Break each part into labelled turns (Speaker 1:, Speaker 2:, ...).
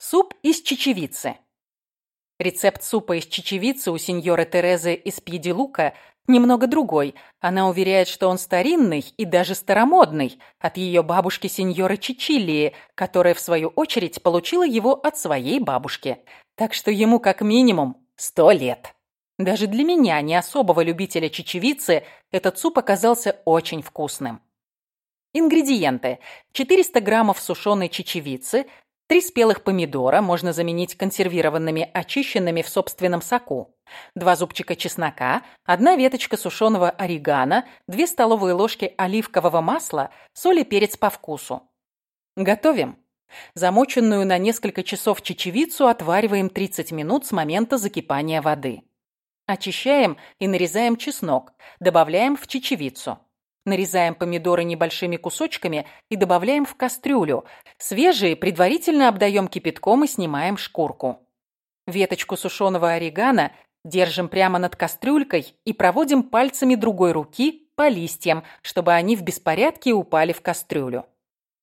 Speaker 1: Суп из чечевицы. Рецепт супа из чечевицы у сеньоры Терезы из Пьедилука немного другой. Она уверяет, что он старинный и даже старомодный от ее бабушки сеньоры Чичилии, которая, в свою очередь, получила его от своей бабушки. Так что ему как минимум сто лет. Даже для меня, не особого любителя чечевицы, этот суп оказался очень вкусным. Ингредиенты. 400 граммов сушеной чечевицы, 3 спелых помидора, можно заменить консервированными, очищенными в собственном соку, 2 зубчика чеснока, 1 веточка сушеного орегано, 2 столовые ложки оливкового масла, соль и перец по вкусу. Готовим. Замоченную на несколько часов чечевицу отвариваем 30 минут с момента закипания воды. Очищаем и нарезаем чеснок, добавляем в чечевицу. Нарезаем помидоры небольшими кусочками и добавляем в кастрюлю. Свежие предварительно обдаем кипятком и снимаем шкурку. Веточку сушеного орегано держим прямо над кастрюлькой и проводим пальцами другой руки по листьям, чтобы они в беспорядке упали в кастрюлю.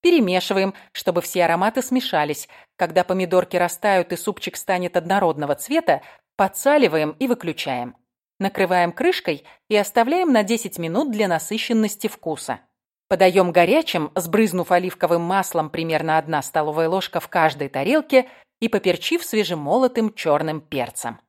Speaker 1: Перемешиваем, чтобы все ароматы смешались. Когда помидорки растают и супчик станет однородного цвета, Подсаливаем и выключаем. Накрываем крышкой и оставляем на 10 минут для насыщенности вкуса. Подаем горячим, сбрызнув оливковым маслом примерно 1 столовая ложка в каждой тарелке и поперчив свежемолотым черным перцем.